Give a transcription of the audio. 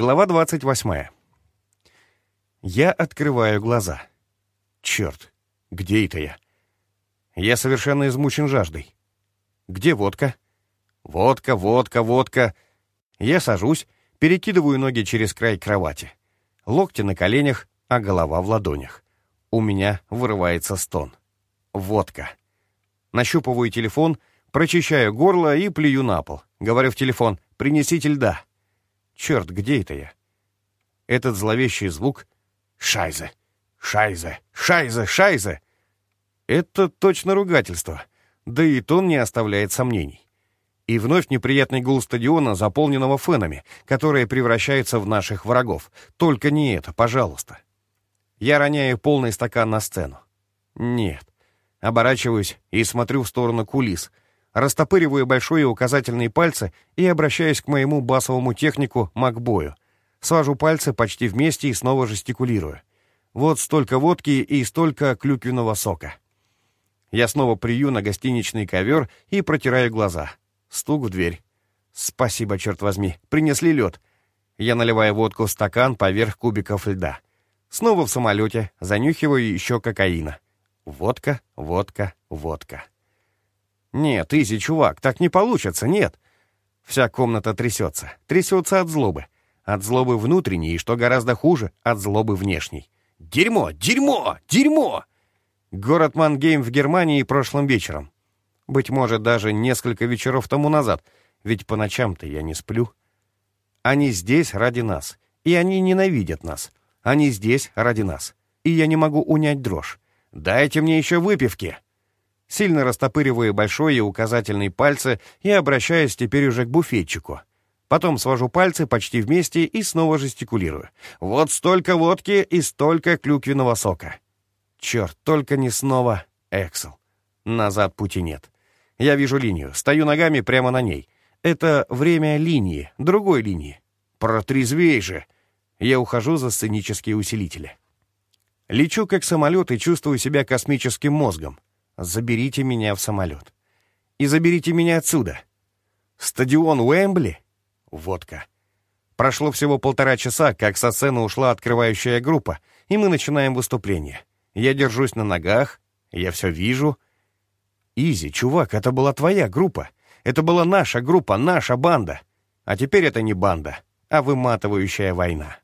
Глава 28. Я открываю глаза. Черт, где это я? Я совершенно измучен жаждой. Где водка? Водка, водка, водка. Я сажусь, перекидываю ноги через край кровати. Локти на коленях, а голова в ладонях. У меня вырывается стон. Водка. Нащупываю телефон, прочищаю горло и плюю на пол. Говорю в телефон «Принесите льда». Черт, где это я? Этот зловещий звук «Шайзе! Шайзе! Шайзе! Шайзе!» Это точно ругательство, да и тон не оставляет сомнений. И вновь неприятный гул стадиона, заполненного фенами, которые превращаются в наших врагов. Только не это, пожалуйста. Я роняю полный стакан на сцену. Нет. Оборачиваюсь и смотрю в сторону кулис — растопыриваю большие указательные пальцы и обращаюсь к моему басовому технику Макбою. Свожу пальцы почти вместе и снова жестикулирую. Вот столько водки и столько клюквенного сока. Я снова прию на гостиничный ковер и протираю глаза. Стук в дверь. «Спасибо, черт возьми, принесли лед». Я наливаю водку в стакан поверх кубиков льда. Снова в самолете, занюхиваю еще кокаина. Водка, водка, водка. «Нет, Изи, чувак, так не получится, нет!» Вся комната трясется. Трясется от злобы. От злобы внутренней и, что гораздо хуже, от злобы внешней. «Дерьмо! Дерьмо! Дерьмо!» Город Мангейм в Германии прошлым вечером. Быть может, даже несколько вечеров тому назад, ведь по ночам-то я не сплю. Они здесь ради нас, и они ненавидят нас. Они здесь ради нас, и я не могу унять дрожь. Дайте мне еще выпивки!» Сильно растопыриваю большой и указательный пальцы и обращаюсь теперь уже к буфетчику. Потом свожу пальцы почти вместе и снова жестикулирую. Вот столько водки и столько клюквенного сока. Черт, только не снова Эксел. Назад пути нет. Я вижу линию, стою ногами прямо на ней. Это время линии, другой линии. Протрезвей же! Я ухожу за сценические усилители. Лечу как самолет и чувствую себя космическим мозгом. Заберите меня в самолет. И заберите меня отсюда. Стадион Уэмбли? Водка. Прошло всего полтора часа, как со сцены ушла открывающая группа, и мы начинаем выступление. Я держусь на ногах, я все вижу. Изи, чувак, это была твоя группа. Это была наша группа, наша банда. А теперь это не банда, а выматывающая война.